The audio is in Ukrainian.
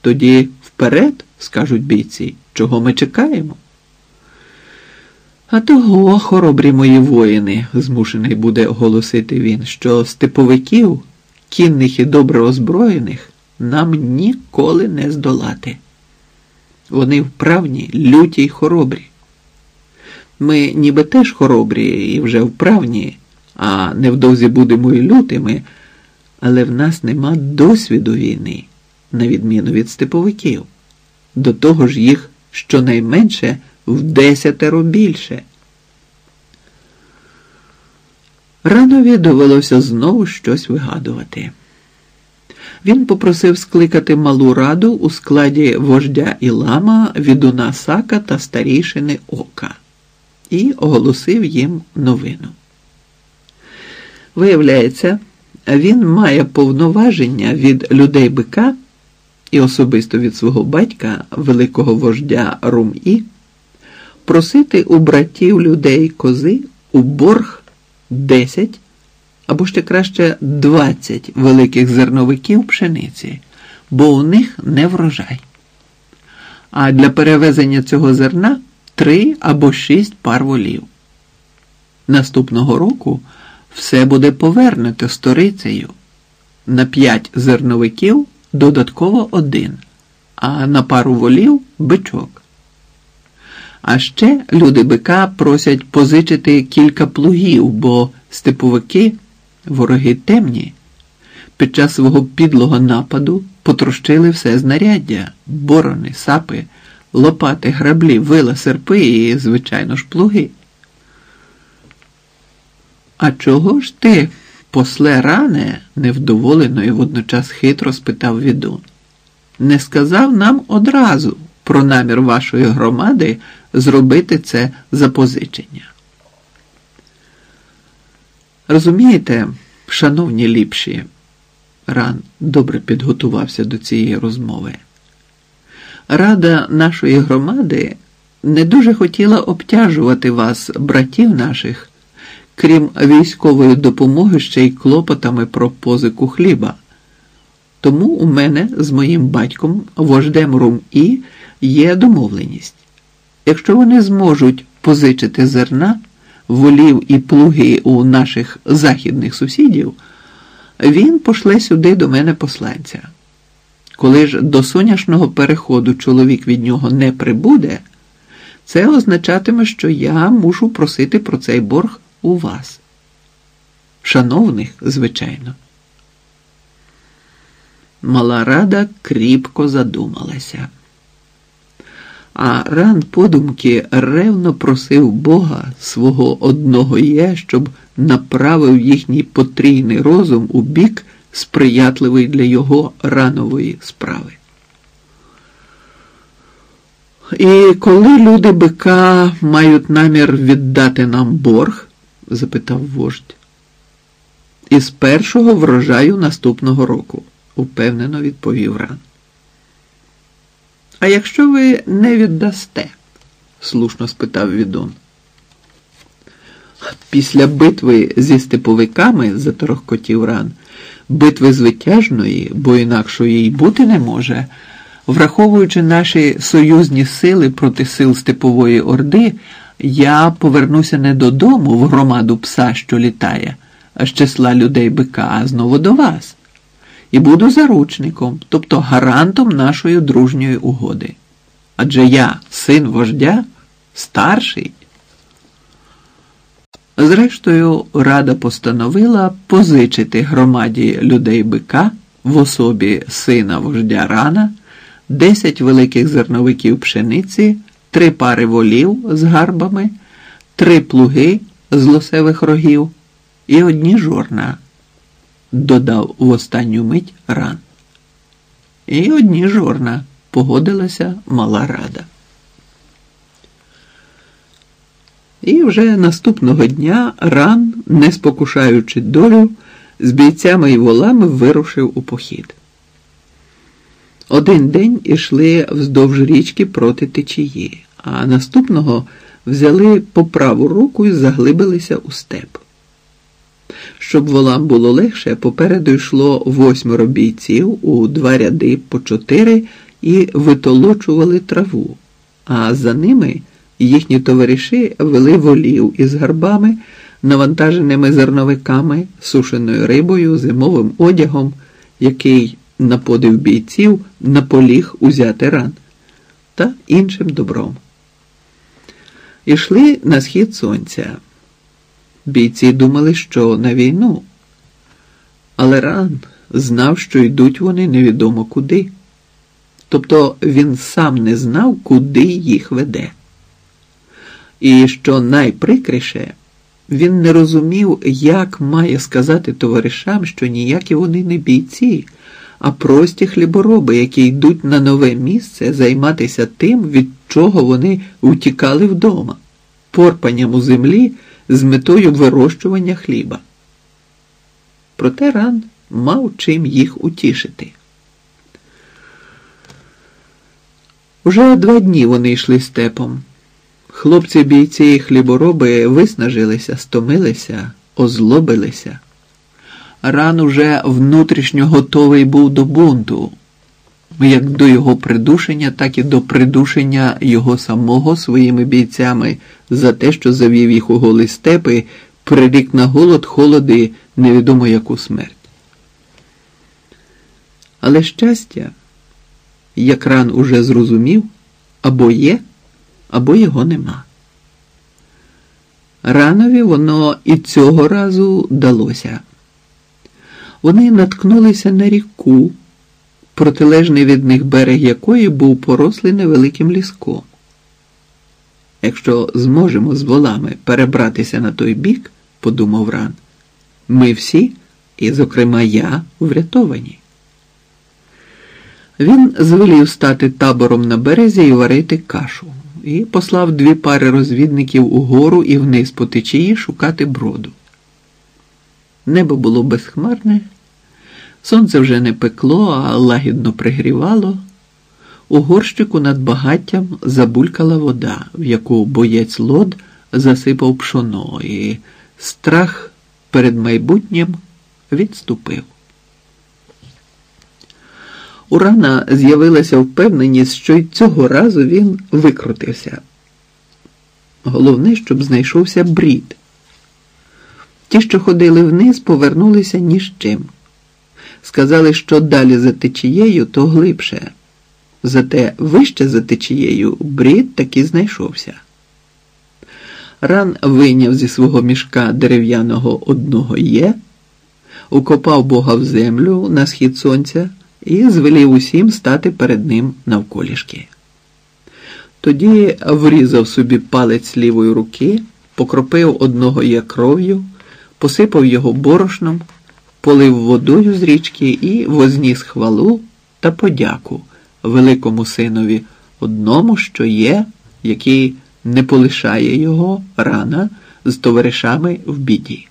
Тоді вперед, скажуть бійці, чого ми чекаємо. А того, хоробрі мої воїни, змушений буде оголосити він, що степовиків, кінних і добре озброєних, нам ніколи не здолати. Вони вправні, люті й хоробрі. Ми ніби теж хоробрі і вже вправні, а невдовзі будемо і лютими, але в нас нема досвіду війни, на відміну від степовиків. До того ж їх щонайменше в десятеро більше. Ранові довелося знову щось вигадувати. Він попросив скликати малу раду у складі вождя Ілама, відуна Сака та старішини Ока і оголосив їм новину. Виявляється, він має повноваження від людей бика і особисто від свого батька, великого вождя Рум-І, просити у братів людей кози у борг 10 або ще краще 20 великих зерновиків пшениці, бо у них не врожай. А для перевезення цього зерна три або шість пар волів. Наступного року все буде повернуто сторицею. На п'ять зерновиків додатково один, а на пару волів бичок. А ще люди бика просять позичити кілька плугів, бо степовики, вороги темні, під час свого підлого нападу потрощили все знаряддя, борони, сапи, лопати, граблі, вила, серпи і, звичайно ж, плуги. А чого ж ти, после ране, невдоволено і водночас хитро спитав відун, не сказав нам одразу про намір вашої громади зробити це запозичення? Розумієте, шановні ліпші, ран добре підготувався до цієї розмови. Рада нашої громади не дуже хотіла обтяжувати вас, братів наших крім військової допомоги ще й клопотами про позику хліба. Тому у мене з моїм батьком, вождем Рум-І, є домовленість. Якщо вони зможуть позичити зерна, волів і плуги у наших західних сусідів, він пошле сюди до мене посланця. Коли ж до соняшного переходу чоловік від нього не прибуде, це означатиме, що я мушу просити про цей борг у вас. Шановних, звичайно. Мала рада кріпко задумалася. А ран подумки ревно просив Бога свого одного є, щоб направив їхній потрійний розум у бік, сприятливий для його ранової справи. І коли люди бика мають намір віддати нам борг, запитав вождь. Із першого врожаю наступного року, упевнено відповів ран. А якщо ви не віддасте? слушно спитав відун. Після битви зі степовиками, заторохкотів ран, битви звитяжної, бо інакшої й бути не може, враховуючи наші союзні сили проти сил Степової Орди, я повернуся не додому в громаду пса, що літає, а з числа людей бика, а знову до вас. І буду заручником, тобто гарантом нашої дружньої угоди. Адже я, син вождя, старший. Зрештою, рада постановила позичити громаді людей бика в особі сина вождя рана, 10 великих зерновиків пшениці три пари волів з гарбами, три плуги з лосевих рогів і одні жорна, додав в останню мить ран. І одні жорна погодилася мала рада. І вже наступного дня ран, не спокушаючи долю, з бійцями і волами вирушив у похід. Один день ішли вздовж річки проти течії, а наступного взяли по праву руку і заглибилися у степ. Щоб волам було легше, попереду йшло восьмеро бійців у два ряди по чотири і витолочували траву, а за ними їхні товариші вели волів із гарбами, навантаженими зерновиками, сушеною рибою, зимовим одягом, який на подив бійців наполіг узяти ран та іншим добром. Ішли на схід сонця. Бійці думали, що на війну, але ран знав, що йдуть вони невідомо куди. Тобто він сам не знав, куди їх веде. І що найприкріше, він не розумів, як має сказати товаришам, що ніякі вони не бійці, а прості хлібороби, які йдуть на нове місце займатися тим, від чого вони утікали вдома, порпанням у землі з метою вирощування хліба. Проте ран мав чим їх утішити. Уже два дні вони йшли степом. Хлопці бійці і хлібороби виснажилися, стомилися, озлобилися. Ран уже внутрішньо готовий був до бунту, як до його придушення, так і до придушення його самого своїми бійцями за те, що завів їх у голі степи, прирік на голод, холоди, невідомо яку смерть. Але щастя, як ран уже зрозумів, або є, або його нема. Ранові воно і цього разу далося. Вони наткнулися на ріку, протилежний від них берег якої був порослий невеликим ліском. Якщо зможемо з волами перебратися на той бік, подумав Ран, ми всі, і, зокрема, я, врятовані. Він звелів стати табором на березі і варити кашу, і послав дві пари розвідників угору і вниз по течії шукати броду. Небо було безхмарне, сонце вже не пекло, а лагідно пригрівало. У горщику над багаттям забулькала вода, в яку боєць лод засипав пшоно, і страх перед майбутнім відступив. У рана з'явилася впевненість, що й цього разу він викрутився. Головне, щоб знайшовся брід. Ті, що ходили вниз, повернулися ні з чим. Сказали, що далі за течією, то глибше. Зате вище за течією брід таки знайшовся. Ран вийняв зі свого мішка дерев'яного одного є, укопав Бога в землю на схід сонця і звелів усім стати перед ним навколішки. Тоді врізав собі палець лівої руки, покропив одного є кров'ю, посипав його борошном, полив водою з річки і возніс хвалу та подяку великому синові, одному, що є, який не полишає його рана з товаришами в біді.